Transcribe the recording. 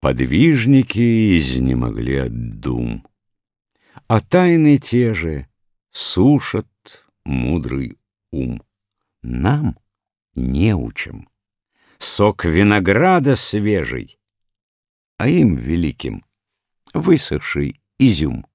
Подвижники изнемогли от дум, А тайны те же сушат мудрый ум. Нам, не учим сок винограда свежий, А им великим высохший изюм.